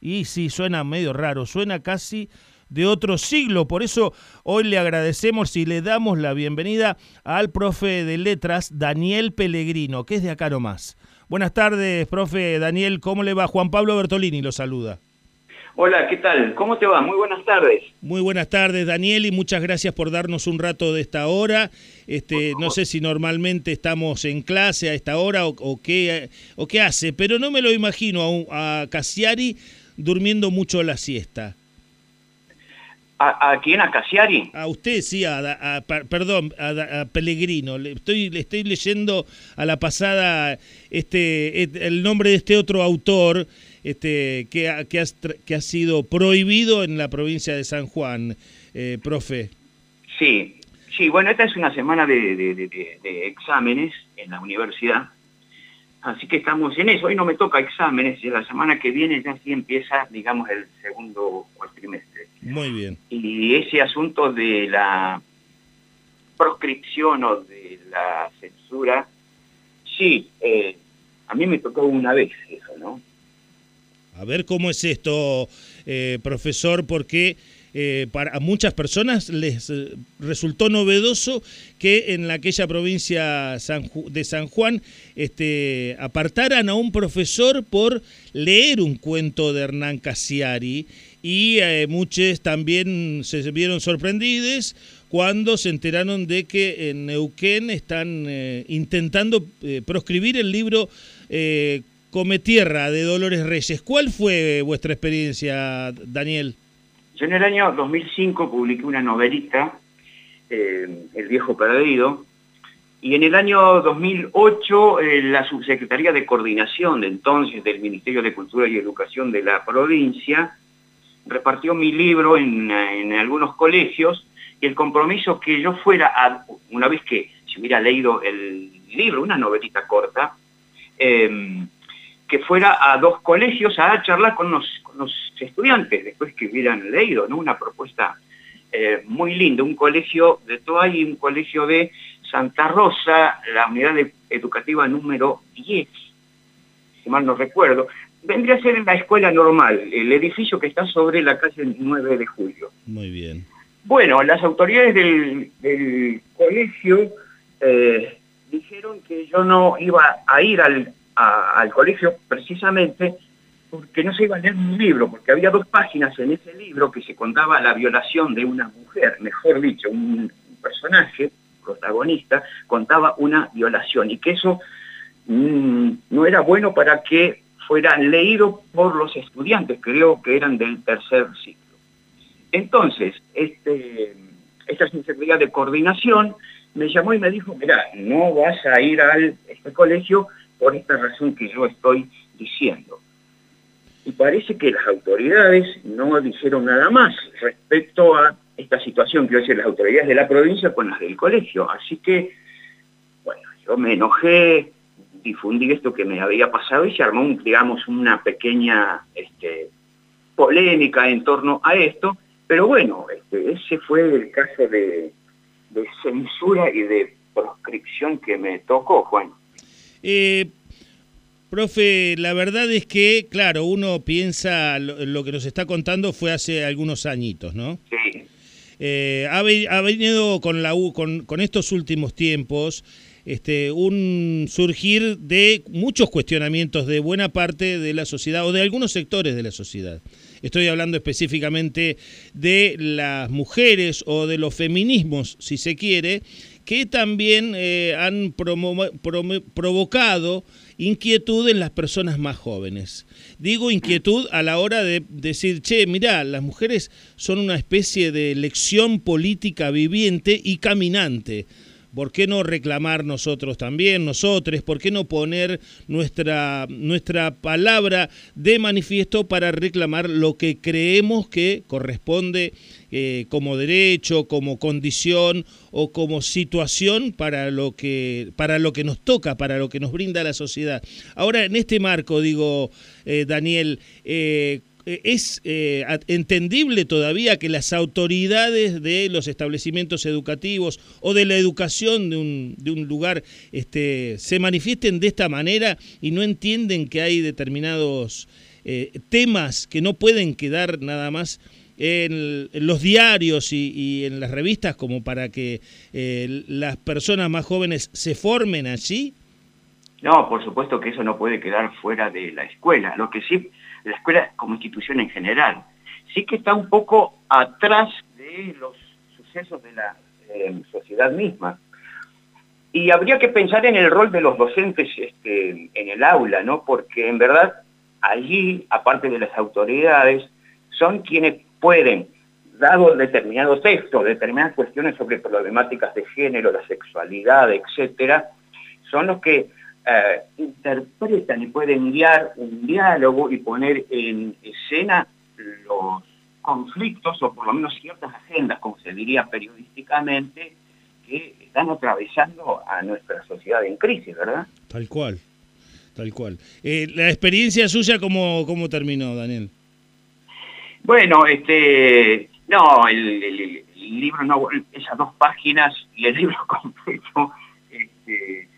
Y sí, suena medio raro, suena casi de otro siglo. Por eso hoy le agradecemos y le damos la bienvenida al profe de letras Daniel Pellegrino, que es de acá nomás. Buenas tardes, profe Daniel, ¿cómo le va? Juan Pablo Bertolini lo saluda. Hola, ¿qué tal? ¿Cómo te va? Muy buenas tardes. Muy buenas tardes, Daniel, y muchas gracias por darnos un rato de esta hora. Este, no sé si normalmente estamos en clase a esta hora o, qué, o qué hace, pero no me lo imagino a, a Cassiari durmiendo mucho la siesta. ¿A, quién? ¿A Cassiari? A usted, sí, a, perdón, a, Pellegrino. Le estoy, le estoy leyendo a la pasada este, el nombre de este otro autor este, que, ha, que, ha, que ha sido prohibido en la provincia de San Juan, eh, profe. Sí, sí, bueno, esta es una semana de, de exámenes en la universidad Así que estamos en eso. Hoy no me toca exámenes, y la semana que viene ya sí empieza, digamos, el segundo trimestre. Muy bien. Y ese asunto de la proscripción o de la censura, sí, eh, a mí me tocó una vez eso, ¿no? A ver cómo es esto, eh, profesor, porque eh, para muchas personas les eh, resultó novedoso que en aquella provincia de San Juan este, apartaran a un profesor por leer un cuento de Hernán Cassiari y eh, muchos también se vieron sorprendidos cuando se enteraron de que en Neuquén están intentando proscribir el libro Come Tierra de Dolores Reyes. ¿Cuál fue vuestra experiencia, Daniel? Yo en el año 2005 publiqué una novelita, eh, El viejo perdido, y en el año 2008 eh, la subsecretaría de coordinación de entonces del Ministerio de Cultura y Educación de la provincia repartió mi libro en, algunos colegios y el compromiso que yo fuera, una vez que se hubiera leído el libro, una novelita corta, eh, que fuera a dos colegios a charlar con los, estudiantes después que hubieran leído, ¿no? Una propuesta eh, muy linda, un colegio de Toay y un colegio de Santa Rosa, la unidad educativa número 10, si mal no recuerdo, vendría a ser en la escuela normal, el edificio que está sobre la calle 9 de julio. Muy bien. Bueno, las autoridades del, colegio eh, dijeron que yo no iba a ir al al colegio precisamente porque no se iba a leer un libro, porque había dos páginas en ese libro que se contaba la violación de una mujer, mejor dicho, un personaje protagonista contaba una violación y que eso mm, no era bueno para que fuera leído por los estudiantes, creo que eran del tercer ciclo. Entonces, este, esta Secretaría de Coordinación me llamó y me dijo, mira, no vas a ir a este colegio por esta razón que yo estoy diciendo. Y parece que las autoridades no dijeron nada más respecto a esta situación que hoy las autoridades de la provincia con las del colegio. Así que, bueno, yo me enojé, difundí esto que me había pasado y se armó, digamos, una pequeña este, polémica en torno a esto. Pero bueno, este, ese fue el caso de, de censura y de proscripción que me tocó, Juan. Eh, profe, la verdad es que, claro, uno piensa, lo, que nos está contando fue hace algunos añitos, ¿no? Sí. Eh, ha, venido con, la, con, con estos últimos tiempos este, un surgir de muchos cuestionamientos de buena parte de la sociedad o de algunos sectores de la sociedad. Estoy hablando específicamente de las mujeres o de los feminismos, si se quiere, que también eh, han provocado inquietud en las personas más jóvenes. Digo inquietud a la hora de decir, che, mirá, las mujeres son una especie de lección política viviente y caminante. ¿Por qué no reclamar nosotros también, nosotros? ¿Por qué no poner nuestra, nuestra palabra de manifiesto para reclamar lo que creemos que corresponde eh, como derecho, como condición o como situación para lo que para lo que nos toca, para lo que nos brinda la sociedad. Ahora, en este marco, digo, eh, Daniel, eh, ¿Es entendible todavía que las autoridades de los establecimientos educativos o de la educación de un, de un lugar este, se manifiesten de esta manera y no entienden que hay determinados temas que no pueden quedar nada más en, los diarios y, en las revistas como para que las personas más jóvenes se formen allí? No, por supuesto que eso no puede quedar fuera de la escuela. Lo que sí, la escuela como institución en general, sí que está un poco atrás de los sucesos de la sociedad misma. Y habría que pensar en el rol de los docentes este, en el aula, ¿no? Porque en verdad allí, aparte de las autoridades, son quienes pueden, dado determinados textos, determinadas cuestiones sobre problemáticas de género, la sexualidad, etcétera, son los que eh, interpretan y pueden guiar un diálogo y poner en escena los conflictos o por lo menos ciertas agendas, como se diría periodísticamente, que están atravesando a nuestra sociedad en crisis, ¿verdad? Tal cual, tal cual. Eh, ¿La experiencia suya cómo, cómo terminó, Daniel? Bueno, este, no, el, libro, no, esas dos páginas y el libro completo, este,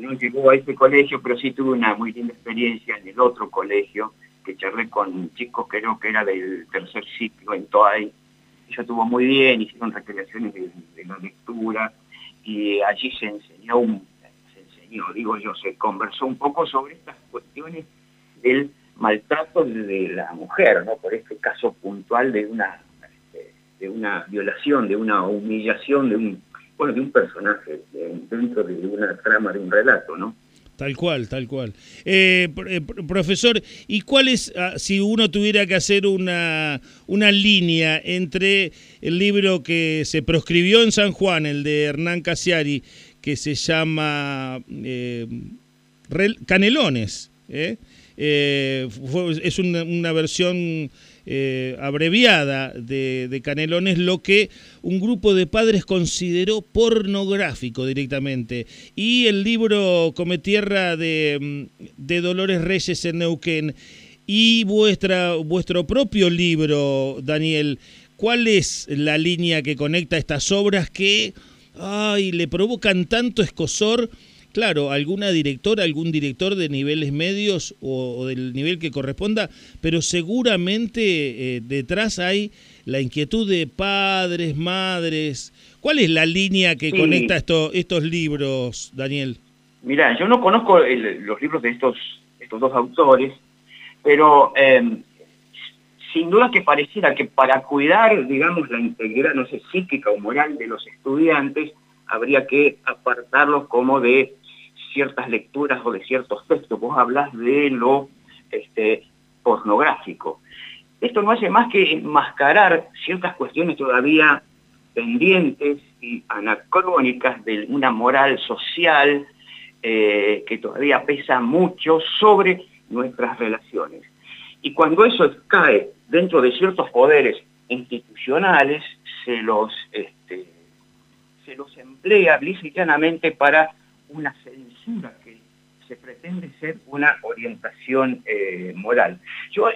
no llegó a ese colegio, pero sí tuve una muy linda experiencia en el otro colegio, que charlé con chicos que creo que era del tercer ciclo en Toay, ellos estuvo muy bien, hicieron recreaciones de, la lectura, y allí se enseñó, un, se enseñó, digo yo, se conversó un poco sobre estas cuestiones del maltrato de la mujer, ¿no? Por este caso puntual de una, este, de una violación, de una humillación de un, bueno, de un personaje dentro de una trama de un relato, ¿no? Tal cual, tal cual. Eh, eh, profesor, ¿y cuál es, ah, si uno tuviera que hacer una, una línea entre el libro que se proscribió en San Juan, el de Hernán Casiari, que se llama eh, Canelones, es una, una versión eh, abreviada de, Canelones, lo que un grupo de padres consideró pornográfico directamente. Y el libro Come Tierra de, mm, de Dolores Reyes en Neuquén y vuestro propio libro, Daniel, ¿cuál es la línea que conecta estas obras que ay, le provocan tanto escosor? Claro, alguna directora, algún director de niveles medios o, del nivel que corresponda, pero seguramente eh, detrás hay la inquietud de padres, madres. ¿Cuál es la línea que conecta estos libros, Daniel? Mira, yo no conozco los libros de estos, estos dos autores, pero em, sin duda que pareciera que para cuidar, digamos, la integridad, no sé, psíquica o moral de los estudiantes, habría que apartarlos como de ciertas lecturas o de ciertos textos, vos hablas de lo este, pornográfico. Esto no hace más que enmascarar ciertas cuestiones todavía pendientes y anacrónicas de una moral social eh, que todavía pesa mucho sobre nuestras relaciones. Y cuando eso cae dentro de ciertos poderes institucionales, se los, este, se los emplea lícitamente para una que se pretende ser una orientación eh, moral. Yo,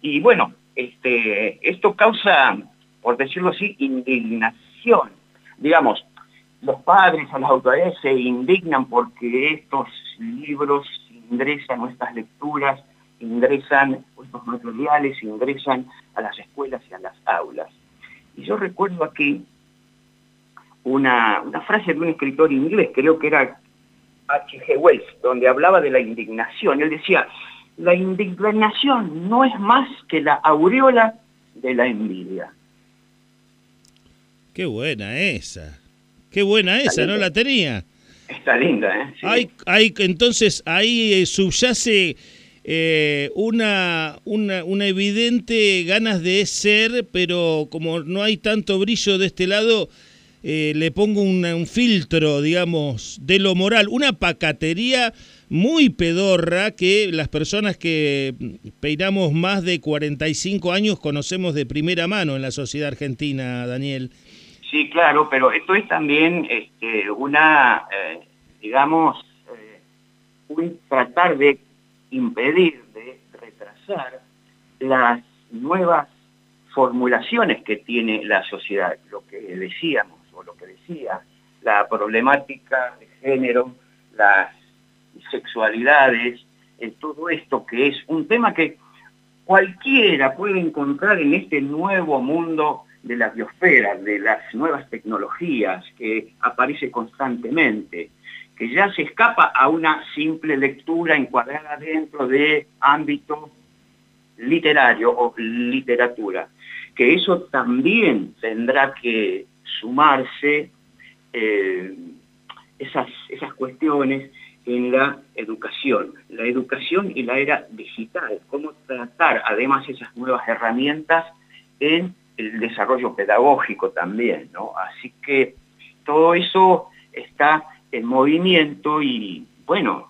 y bueno, este, esto causa, por decirlo así, indignación. Digamos, los padres o las autoridades se indignan porque estos libros ingresan, estas lecturas, ingresan, estos materiales ingresan a las escuelas y a las aulas. Y yo recuerdo aquí una frase de un escritor inglés, creo que era H.G. Wells, donde hablaba de la indignación. Él decía, la indignación no es más que la aureola de la envidia. Qué buena esa. Qué buena esa, no la tenía. Está linda, ¿eh? Hay, hay, entonces ahí eh, subyace eh, una, una, una evidente ganas de ser, pero como no hay tanto brillo de este lado, eh, le pongo un filtro, digamos, de lo moral, una pacatería muy pedorra que las personas que peinamos más de 45 años conocemos de primera mano en la sociedad argentina, Daniel. Sí, claro, pero esto es también este, una, eh, digamos, eh, un tratar de impedir, de retrasar las nuevas formulaciones que tiene la sociedad, lo que decíamos lo que decía, la problemática de género, las sexualidades, en todo esto que es un tema que cualquiera puede encontrar en este nuevo mundo de la biosfera, de las nuevas tecnologías que aparece constantemente, que ya se escapa a una simple lectura encuadrada dentro de ámbito literario o literatura, que eso también tendrá que sumarse eh, esas, esas cuestiones en la educación, la educación y la era digital, cómo tratar además esas nuevas herramientas en el desarrollo pedagógico también, ¿no? Así que todo eso está en movimiento y, bueno,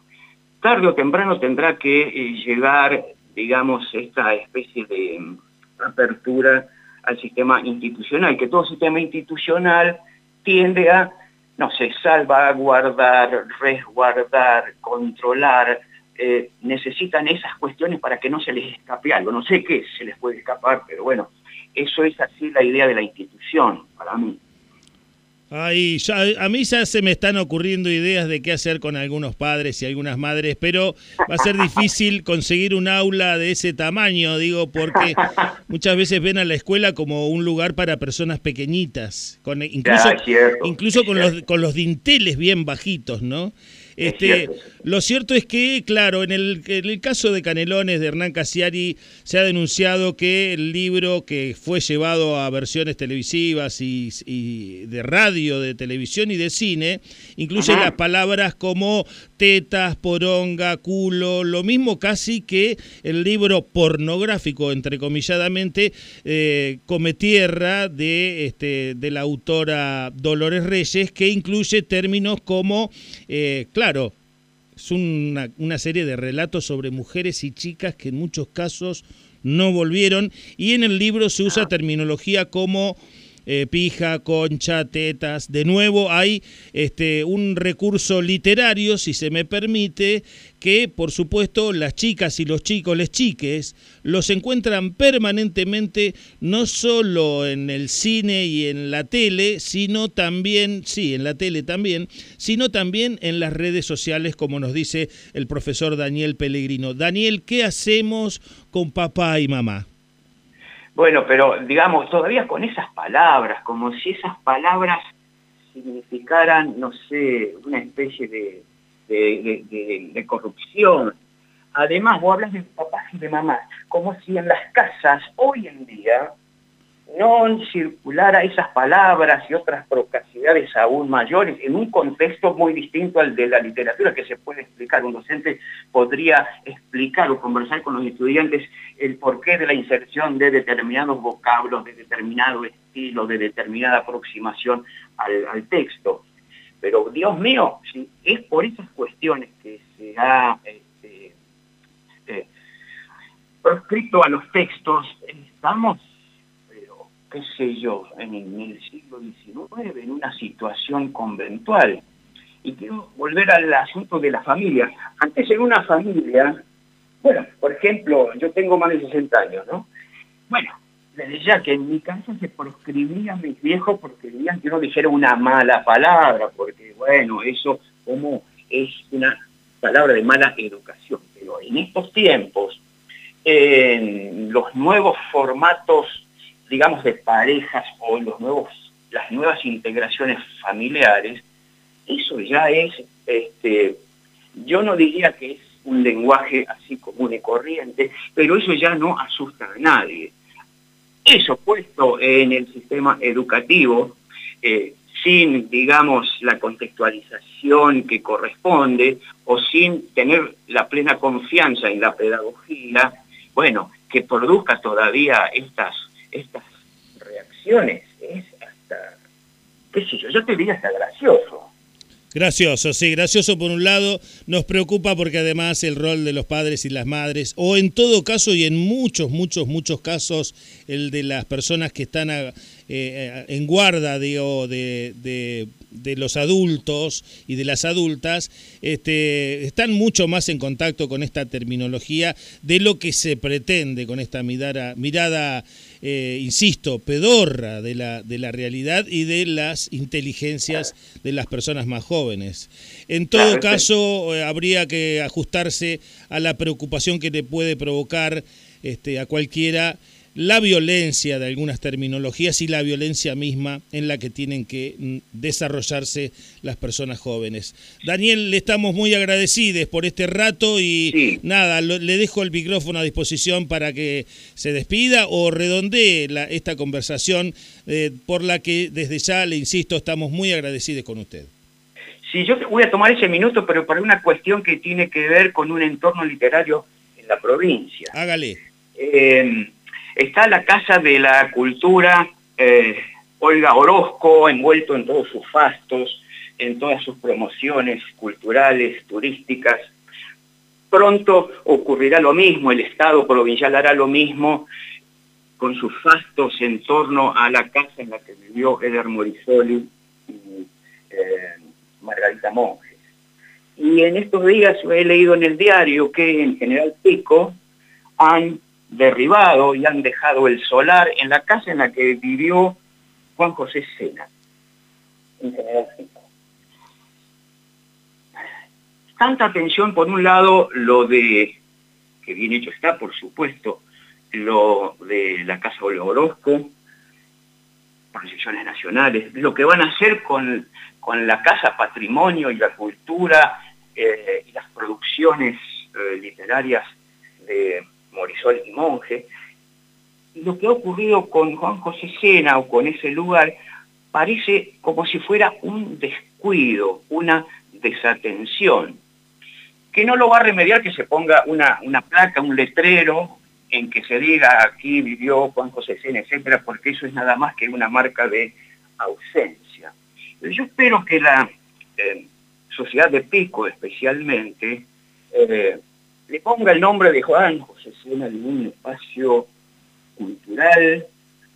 tarde o temprano tendrá que eh, llegar, digamos, esta especie de mm, apertura al sistema institucional, que todo sistema institucional tiende a, no sé, salvaguardar, resguardar, controlar, eh, necesitan esas cuestiones para que no se les escape algo. No sé qué se les puede escapar, pero bueno, eso es así la idea de la institución para mí. Ay, a mí ya se me están ocurriendo ideas de qué hacer con algunos padres y algunas madres, pero va a ser difícil conseguir un aula de ese tamaño, digo, porque muchas veces ven a la escuela como un lugar para personas pequeñitas, con, incluso, incluso con, los, con los dinteles bien bajitos, ¿no? Este, lo cierto es que, claro, en el, en el, caso de Canelones de Hernán Casiari se ha denunciado que el libro que fue llevado a versiones televisivas y, de radio, de televisión y de cine, incluye las palabras como tetas, poronga, culo, lo mismo casi que el libro pornográfico, entrecomilladamente, eh, Come Tierra de, este, de la autora Dolores Reyes, que incluye términos como, eh, claro, es una, una serie de relatos sobre mujeres y chicas que en muchos casos no volvieron y en el libro se usa terminología como eh, pija, concha, tetas. De nuevo hay este, un recurso literario, si se me permite, que por supuesto las chicas y los chicos, les chiques, los encuentran permanentemente no solo en el cine y en la tele, sino también, sí, en la tele también, sino también en las redes sociales, como nos dice el profesor Daniel Pellegrino. Daniel, ¿qué hacemos con papá y mamá? Bueno, pero digamos, todavía con esas palabras, como si esas palabras significaran, no sé, una especie de, de, corrupción. Además, vos hablas de papás y de mamás, como si en las casas hoy en día no circulara esas palabras y otras procacidades aún mayores en un contexto muy distinto al de la literatura que se puede explicar. Un docente podría explicar o conversar con los estudiantes el porqué de la inserción de determinados vocablos, de determinado estilo, de determinada aproximación al, texto. Pero Dios mío, es por esas cuestiones que se ha este, eh, proscrito a los textos, estamos qué sé yo, en el siglo XIX, en una situación conventual. Y quiero volver al asunto de la familia. Antes en una familia, bueno, por ejemplo, yo tengo más de 60 años, ¿no? Bueno, desde ya que en mi casa se proscribía a mis viejos porque querían que no dijera una mala palabra, porque bueno, eso como es una palabra de mala educación. Pero en estos tiempos, en los nuevos formatos digamos, de parejas o los nuevos, las nuevas integraciones familiares, eso ya es, este, yo no diría que es un lenguaje así común y corriente, pero eso ya no asusta a nadie. Eso puesto en el sistema educativo, eh, sin, digamos, la contextualización que corresponde o sin tener la plena confianza en la pedagogía, bueno, que produzca todavía estas estas reacciones es hasta, qué sé yo, yo te diría hasta gracioso. Gracioso, sí, gracioso por un lado, nos preocupa porque además el rol de los padres y las madres, o en todo caso y en muchos, muchos, muchos casos, el de las personas que están eh, en guarda digo, de, de, los adultos y de las adultas, este, están mucho más en contacto con esta terminología de lo que se pretende con esta mirada, mirada eh, insisto, pedorra de la, de la realidad y de las inteligencias de las personas más jóvenes. En todo caso, eh, habría que ajustarse a la preocupación que le puede provocar este, a cualquiera la violencia de algunas terminologías y la violencia misma en la que tienen que mm, desarrollarse las personas jóvenes. Daniel, le estamos muy agradecidos por este rato y nada, le dejo el micrófono a disposición para que se despida o redondee esta conversación eh, por la que desde ya, le insisto, estamos muy agradecidos con usted. Sí, yo voy a tomar ese minuto, pero para una cuestión que tiene que ver con un entorno literario en la provincia. Hágale. Eh, Está la Casa de la Cultura eh, Olga Orozco, envuelto en todos sus fastos, en todas sus promociones culturales, turísticas. Pronto ocurrirá lo mismo, el Estado provincial hará lo mismo con sus fastos en torno a la casa en la que vivió Eder Morisoli y eh, Margarita Monjes. Y en estos días he leído en el diario que en General Pico han derribado y han dejado el solar en la casa en la que vivió Juan José Sena, Tanta atención, por un lado, lo de, que bien hecho está, por supuesto, lo de la Casa Orozco, procesiones nacionales, lo que van a hacer con, con la Casa Patrimonio y la cultura eh, y las producciones eh, literarias de Morisol y Monje. Lo que ha ocurrido con Juan José Sena o con ese lugar parece como si fuera un descuido, una desatención, que no lo va a remediar que se ponga una, una placa, un letrero en que se diga aquí vivió Juan José Sena, etcétera, porque eso es nada más que una marca de ausencia. Yo espero que la eh, sociedad de Pico especialmente eh, le ponga el nombre de Juan José Sena en algún espacio cultural,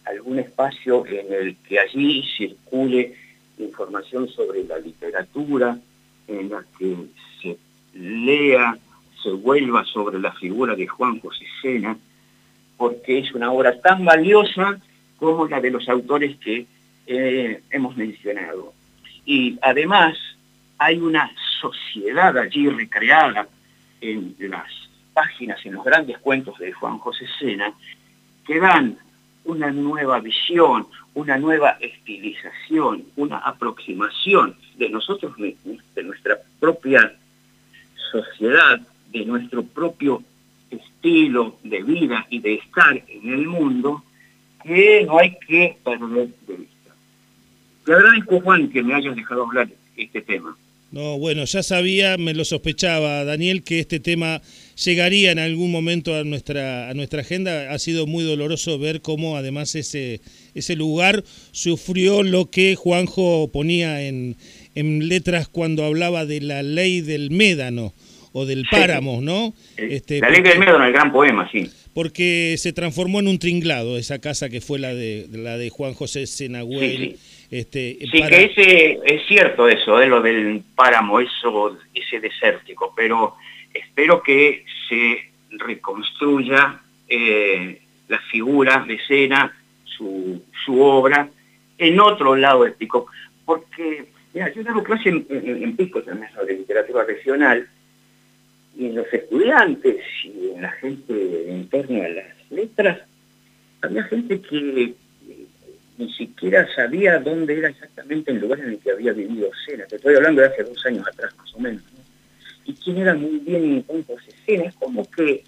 algún espacio en el que allí circule información sobre la literatura, en la que se lea, se vuelva sobre la figura de Juan José Sena, porque es una obra tan valiosa como la de los autores que eh, hemos mencionado. Y además hay una sociedad allí recreada en las páginas, en los grandes cuentos de Juan José Sena, que dan una nueva visión, una nueva estilización, una aproximación de nosotros mismos, de nuestra propia sociedad, de nuestro propio estilo de vida y de estar en el mundo, que no hay que perder de vista. Te agradezco, Juan, que me hayas dejado hablar este tema. No, bueno, ya sabía, me lo sospechaba, Daniel, que este tema llegaría en algún momento a nuestra, a nuestra agenda. Ha sido muy doloroso ver cómo además ese, ese lugar sufrió lo que Juanjo ponía en, en letras cuando hablaba de la ley del médano o del páramo, ¿no? Este, la ley del médano, el gran poema, sí. Porque se transformó en un tringlado esa casa que fue la de, la de Juan José Senagüel. Este, sí, que ese, es cierto eso, de lo del páramo, eso, ese desértico, pero espero que se reconstruya eh, la figura de escena, su, su, obra, en otro lado del Pico. Porque, mira, yo dado clase en, en, Pico también sobre literatura regional, y en los estudiantes y en la gente en torno a las letras, había gente que ni siquiera sabía dónde era exactamente el lugar en el que había vivido Sena. Te estoy hablando de hace dos años atrás, más o menos. Y quién era muy bien en ese Sena. Es como que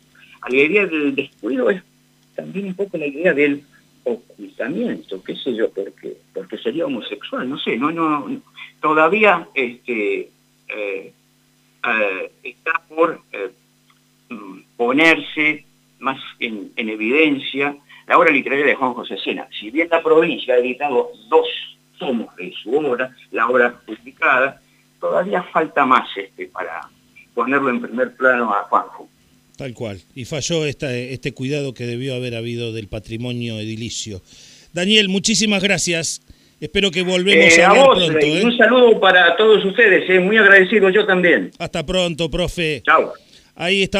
la idea del descuido es también un poco la idea del ocultamiento, qué sé yo, porque, porque sería homosexual, no sé, no, no, todavía este, eh, eh, está por eh, mm, ponerse más en evidencia la obra literaria de Juan José Sena. Si bien la provincia ha editado dos tomos de su obra, la obra publicada, todavía falta más este para ponerlo en primer plano a Juanjo. Tal cual. Y falló esta, este cuidado que debió haber habido del patrimonio edilicio. Daniel, muchísimas gracias. Espero que volvemos eh, a hablar pronto. ¿eh? Un saludo para todos ustedes, eh. muy agradecido yo también. Hasta pronto, profe. Chao. Ahí estaba.